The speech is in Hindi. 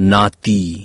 नाती।